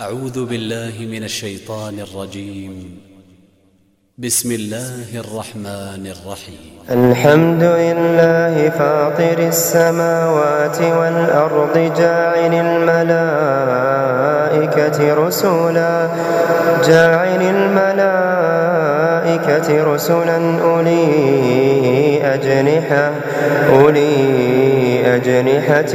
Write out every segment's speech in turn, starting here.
أعوذ بالله من الشيطان الرجيم. بسم الله الرحمن الرحيم. الحمد لله فاطر السماوات والأرض جاعل الملائكة رسلا. جاعل الملائكة رسلا أولي أجنحة أولي أجنحة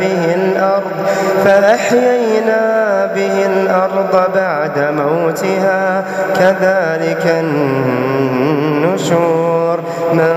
به الأرض فأحيينا به الأرض بعد موتها. كذلك النشور من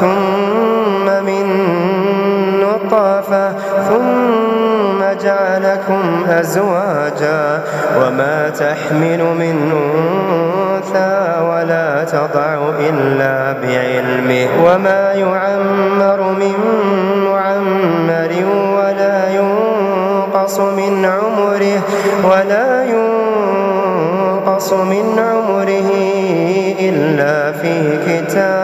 ثم من نطفة ثم جعلكم أزواجا وما تحمل من أنثى ولا تضع إلا بعلمه وما يعمر من معمر ولا ينقص من عمره ولا ينقص من عمره إلا في كتاب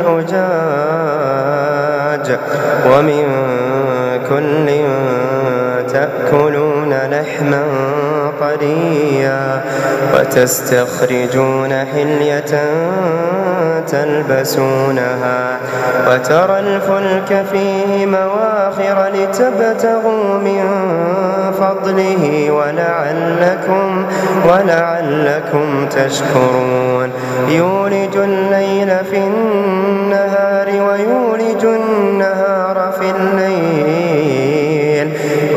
ومن كل تأكلون لحما طريا وتستخرجون حلية تلبسونها وترى الفلك فيه مواخر لتبتغوا من فضله ولعلكم ولعلكم تشكرون. يولج الليل في النهار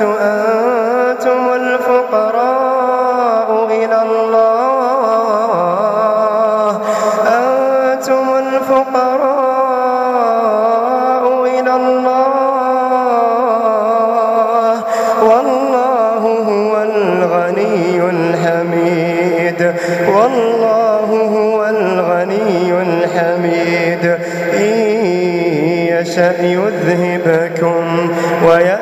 الناس أنتم الفقراء إلى الله. أنتم الفقراء إلى الله. والله هو الغني الحميد. والله هو الغني الحميد. إن يشأ يذهبكم ويأتي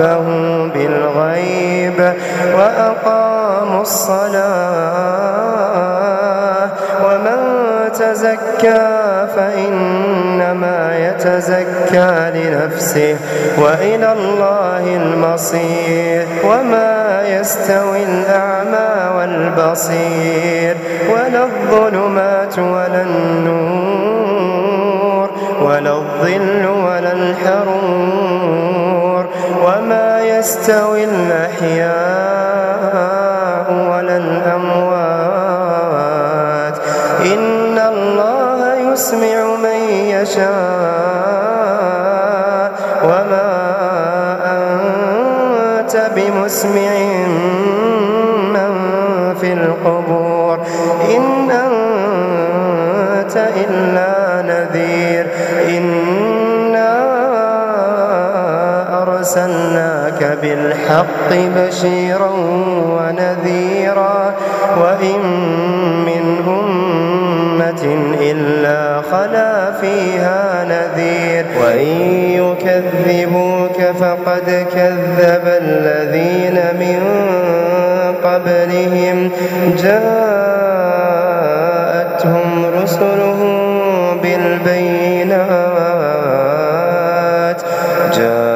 ربهم بالغيب وأقاموا الصلاة ومن تزكى فإنما يتزكى لنفسه وإلى الله المصير وما يستوي الأعمى والبصير ولا الظلمات ولا النور ولا الظل يستوي الأحياء ولا الأموات. إن الله يسمع من يشاء. وما أنت بمسمع من في القبور. إن أنت إلا نذير. إنا أرسلناك بالحق بشيرا ونذيرا وإن من أمة إلا خلا فيها نذير. وإن يكذبوك فقد كذب الذين من قبلهم. جاءتهم رسلهم بالبينات. جاءتهم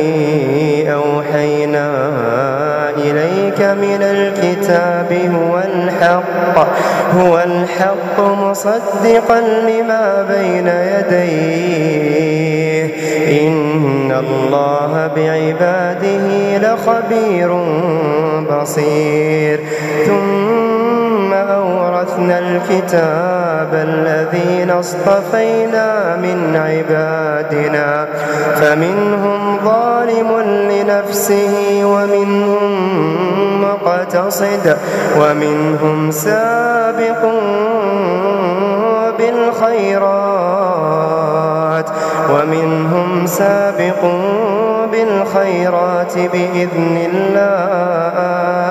من الكتاب هو الحق هو الحق مصدقا لما بين يديه. إن الله بعباده لخبير بصير. ثم أورثنا الكتاب الذين اصطفينا من عبادنا فمنهم ظالم لنفسه ومنهم مقتصد ومنهم سابق بالخيرات ومنهم سابق بالخيرات بإذن الله.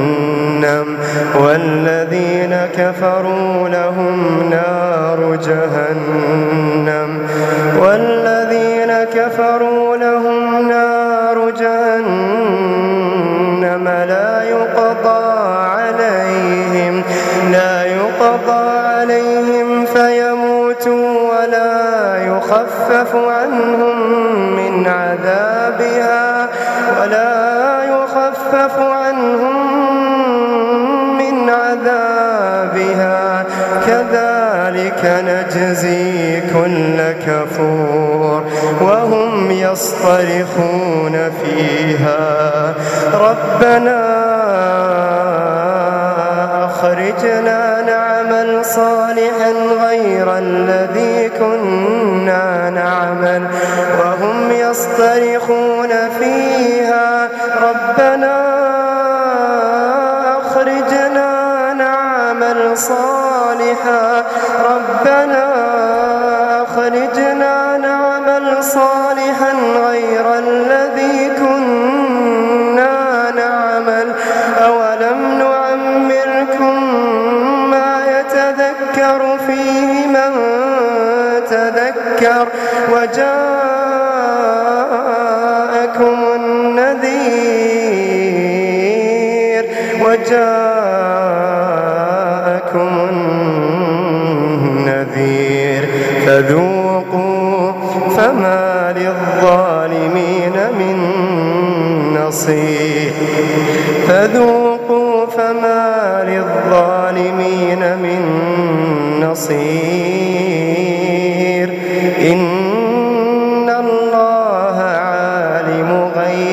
والذين كفروا لهم نار جهنم. ربنا أخرجنا نعمل صالحا غير الذي كنا نعمل وهم يصطرخون فيها. ربنا أخرجنا نعمل صالحا ذكر وجاءكم النذير وجاءكم النذير فذوقوا فما للظالمين من نصير فذوقوا فما للظالمين من نصير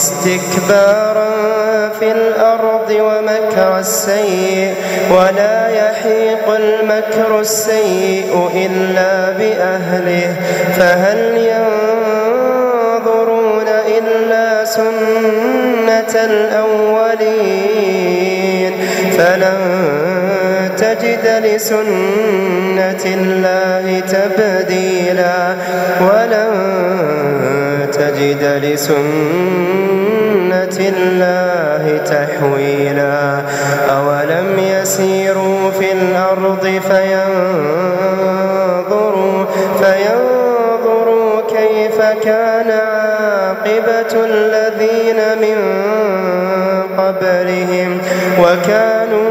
استكبارا في الأرض ومكر السيء ولا يحيق المكر السيء إلا بأهله فهل ينظرون إلا سنة الأولين فلن تجد لسنة الله تبديلا ولن تجد لسنة الله تحويلا أولم يسيروا في الأرض فينظروا فينظروا كيف كان عاقبة الذين من قبلهم وكانوا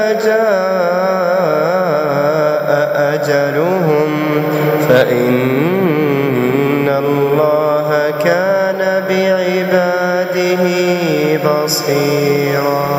فإن الله كان بعباده بصيراً